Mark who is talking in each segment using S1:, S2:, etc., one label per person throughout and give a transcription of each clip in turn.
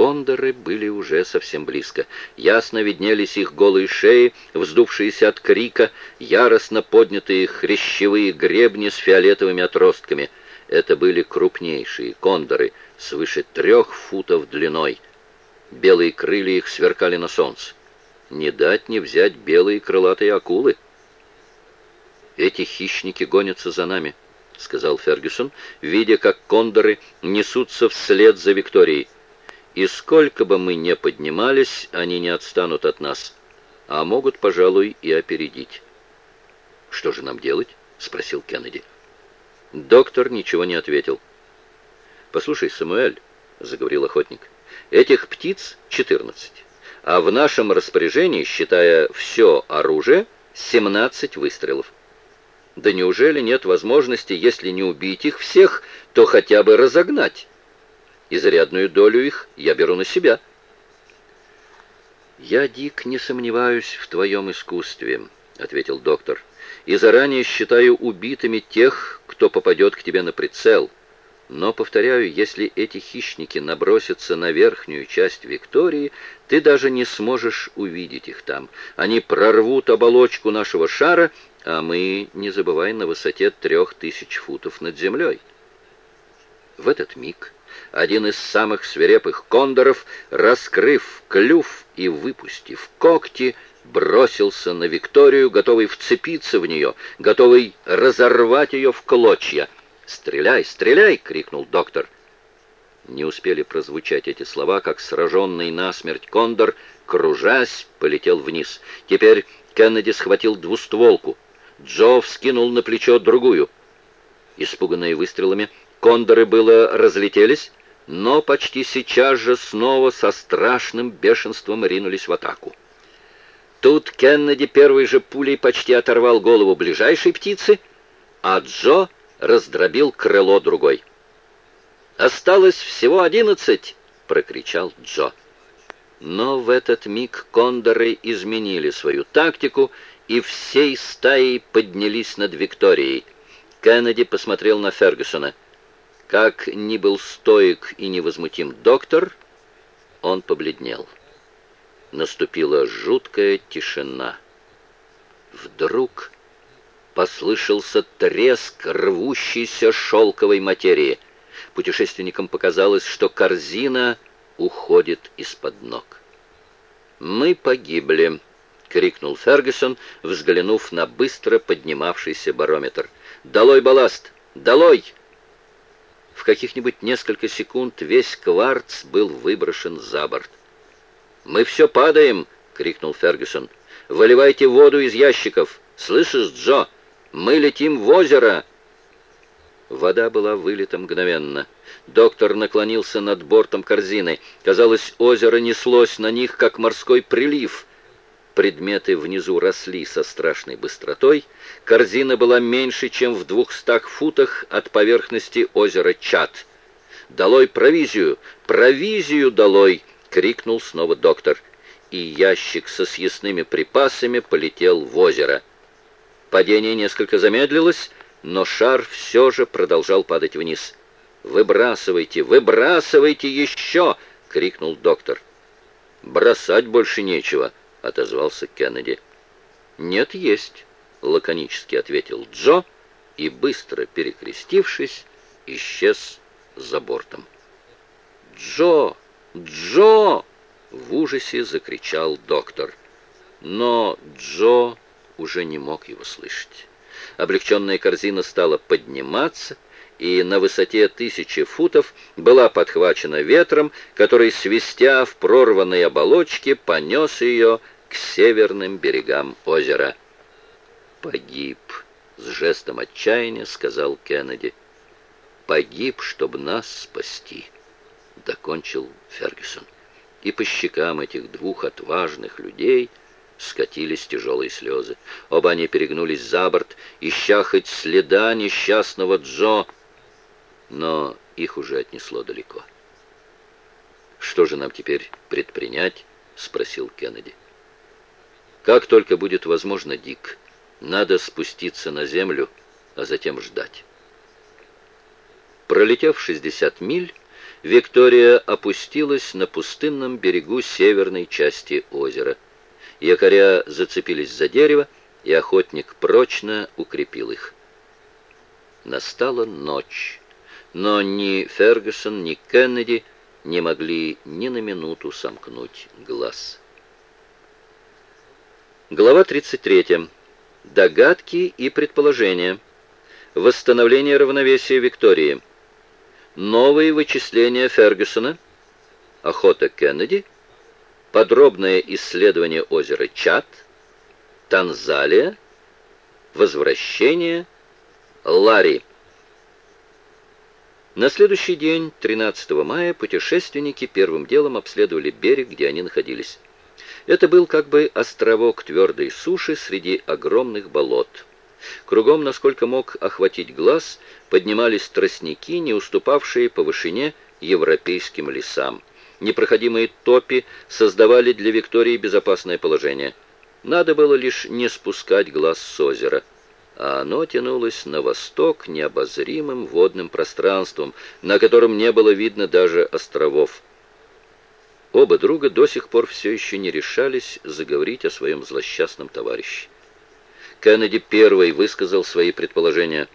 S1: Кондоры были уже совсем близко. Ясно виднелись их голые шеи, вздувшиеся от крика, яростно поднятые хрящевые гребни с фиолетовыми отростками. Это были крупнейшие кондоры, свыше трех футов длиной. Белые крылья их сверкали на солнце. Не дать не взять белые крылатые акулы. Эти хищники гонятся за нами, — сказал Фергюсон, видя, как кондоры несутся вслед за Викторией. И сколько бы мы ни поднимались, они не отстанут от нас, а могут, пожалуй, и опередить. «Что же нам делать?» — спросил Кеннеди. Доктор ничего не ответил. «Послушай, Самуэль», — заговорил охотник, — «этих птиц четырнадцать, а в нашем распоряжении, считая все оружие, семнадцать выстрелов. Да неужели нет возможности, если не убить их всех, то хотя бы разогнать?» И зарядную долю их я беру на себя. «Я, Дик, не сомневаюсь в твоем искусстве», — ответил доктор, «и заранее считаю убитыми тех, кто попадет к тебе на прицел. Но, повторяю, если эти хищники набросятся на верхнюю часть Виктории, ты даже не сможешь увидеть их там. Они прорвут оболочку нашего шара, а мы, не забывай, на высоте трех тысяч футов над землей». В этот миг один из самых свирепых кондоров, раскрыв клюв и выпустив когти, бросился на Викторию, готовый вцепиться в нее, готовый разорвать ее в клочья. «Стреляй, стреляй!» — крикнул доктор. Не успели прозвучать эти слова, как сраженный насмерть кондор, кружась, полетел вниз. Теперь Кеннеди схватил двустволку. Джо вскинул на плечо другую. Испуганные выстрелами, кондоры было разлетелись, но почти сейчас же снова со страшным бешенством ринулись в атаку. Тут Кеннеди первой же пулей почти оторвал голову ближайшей птицы, а Джо раздробил крыло другой. «Осталось всего одиннадцать!» — прокричал Джо. Но в этот миг кондоры изменили свою тактику и всей стаей поднялись над Викторией. Кеннеди посмотрел на Фергюсона — как ни был стоек и невозмутим доктор, он побледнел. Наступила жуткая тишина. Вдруг послышался треск рвущейся шелковой материи. Путешественникам показалось, что корзина уходит из-под ног. «Мы погибли», — крикнул Фергюсон, взглянув на быстро поднимавшийся барометр. «Долой балласт! Долой!» В каких-нибудь несколько секунд весь кварц был выброшен за борт. «Мы все падаем!» — крикнул Фергюсон. «Выливайте воду из ящиков! Слышишь, Джо? Мы летим в озеро!» Вода была вылита мгновенно. Доктор наклонился над бортом корзины. Казалось, озеро неслось на них, как морской прилив — Предметы внизу росли со страшной быстротой. Корзина была меньше, чем в двухстах футах от поверхности озера Чат. «Долой провизию! Провизию долой!» — крикнул снова доктор. И ящик со съестными припасами полетел в озеро. Падение несколько замедлилось, но шар все же продолжал падать вниз. «Выбрасывайте! Выбрасывайте еще!» — крикнул доктор. «Бросать больше нечего», — отозвался Кеннеди. «Нет, есть», — лаконически ответил Джо и, быстро перекрестившись, исчез за бортом. «Джо! Джо!» — в ужасе закричал доктор. Но Джо уже не мог его слышать. Облегченная корзина стала подниматься, и на высоте тысячи футов была подхвачена ветром, который, свистя в прорванной оболочке, понес ее к северным берегам озера. «Погиб», — с жестом отчаяния сказал Кеннеди. «Погиб, чтобы нас спасти», — докончил Фергюсон. И по щекам этих двух отважных людей скатились тяжелые слезы. Оба они перегнулись за борт, ища хоть следа несчастного Джо, но их уже отнесло далеко. «Что же нам теперь предпринять?» — спросил Кеннеди. Как только будет возможно, Дик, надо спуститься на землю, а затем ждать. Пролетев 60 миль, Виктория опустилась на пустынном берегу северной части озера. Якоря зацепились за дерево, и охотник прочно укрепил их. Настала ночь, но ни Фергюсон, ни Кеннеди не могли ни на минуту сомкнуть глаз. Глава 33. Догадки и предположения. Восстановление равновесия Виктории. Новые вычисления Фергюсона. Охота Кеннеди. Подробное исследование озера Чат. Танзалия. Возвращение. Ларри. На следующий день, 13 мая, путешественники первым делом обследовали берег, где они находились. Это был как бы островок твердой суши среди огромных болот. Кругом, насколько мог охватить глаз, поднимались тростники, не уступавшие по вышине европейским лесам. Непроходимые топи создавали для Виктории безопасное положение. Надо было лишь не спускать глаз с озера а оно тянулось на восток необозримым водным пространством, на котором не было видно даже островов. Оба друга до сих пор все еще не решались заговорить о своем злосчастном товарище. Кеннеди первый высказал свои предположения.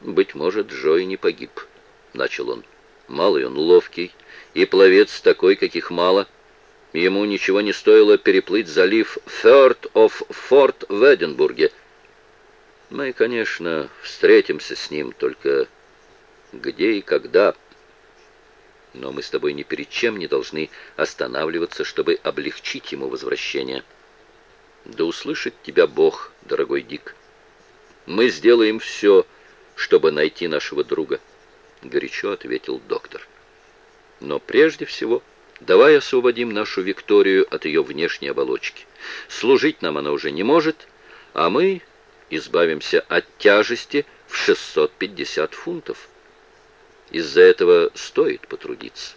S1: «Быть может, Джой не погиб», — начал он. «Малый он ловкий, и пловец такой, каких мало. Ему ничего не стоило переплыть залив Фёрд оф Форт в Эдинбурге, мы, конечно, встретимся с ним, только где и когда. Но мы с тобой ни перед чем не должны останавливаться, чтобы облегчить ему возвращение. Да услышит тебя Бог, дорогой Дик. Мы сделаем все, чтобы найти нашего друга, — горячо ответил доктор. Но прежде всего давай освободим нашу Викторию от ее внешней оболочки. Служить нам она уже не может, а мы избавимся от тяжести в 650 фунтов. Из-за этого стоит потрудиться.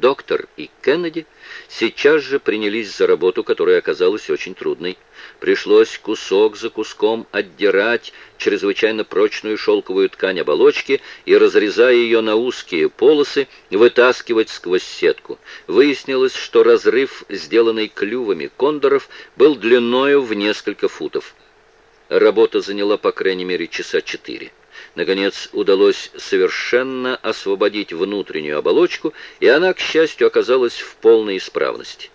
S1: Доктор и Кеннеди сейчас же принялись за работу, которая оказалась очень трудной. Пришлось кусок за куском отдирать чрезвычайно прочную шелковую ткань оболочки и, разрезая ее на узкие полосы, вытаскивать сквозь сетку. Выяснилось, что разрыв, сделанный клювами кондоров, был длиною в несколько футов. Работа заняла по крайней мере часа четыре. Наконец удалось совершенно освободить внутреннюю оболочку, и она, к счастью, оказалась в полной исправности.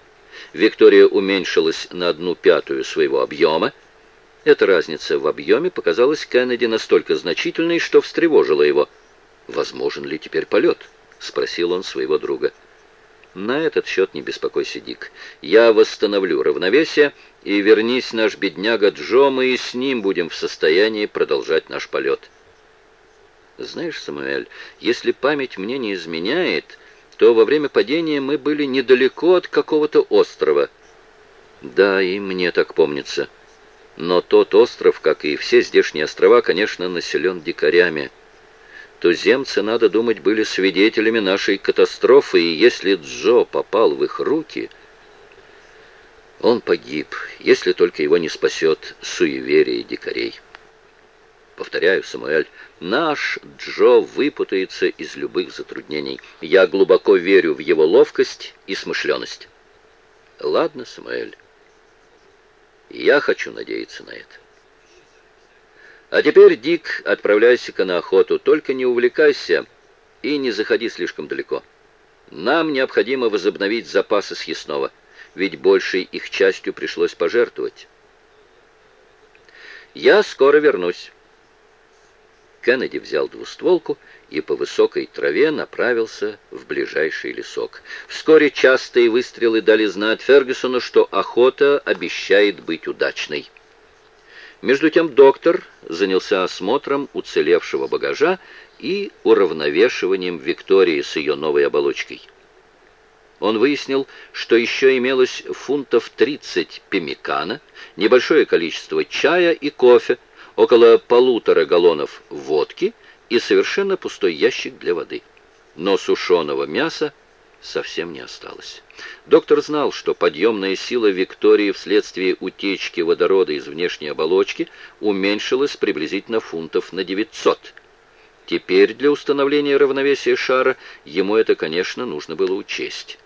S1: Виктория уменьшилась на одну пятую своего объема. Эта разница в объеме показалась Кеннеди настолько значительной, что встревожила его. «Возможен ли теперь полет?» — спросил он своего друга. На этот счет не беспокойся, Дик. Я восстановлю равновесие, и вернись наш бедняга Джо, мы и с ним будем в состоянии продолжать наш полет. Знаешь, Самуэль, если память мне не изменяет, то во время падения мы были недалеко от какого-то острова. Да, и мне так помнится. Но тот остров, как и все здешние острова, конечно, населен дикарями туземцы, надо думать, были свидетелями нашей катастрофы, и если Джо попал в их руки, он погиб, если только его не спасет суеверие дикарей. Повторяю, Самуэль, наш Джо выпутается из любых затруднений. Я глубоко верю в его ловкость и смышленность. Ладно, Самуэль, я хочу надеяться на это. А теперь, Дик, отправляйся-ка на охоту, только не увлекайся и не заходи слишком далеко. Нам необходимо возобновить запасы съестного, ведь большей их частью пришлось пожертвовать. Я скоро вернусь. Кеннеди взял двустволку и по высокой траве направился в ближайший лесок. Вскоре частые выстрелы дали знать Фергюсону, что охота обещает быть удачной. Между тем доктор занялся осмотром уцелевшего багажа и уравновешиванием Виктории с ее новой оболочкой. Он выяснил, что еще имелось фунтов 30 пемикана, небольшое количество чая и кофе, около полутора галлонов водки и совершенно пустой ящик для воды. Но сушеного мяса совсем не осталось. Доктор знал, что подъемная сила Виктории вследствие утечки водорода из внешней оболочки уменьшилась приблизительно фунтов на 900. Теперь для установления равновесия шара ему это, конечно, нужно было учесть.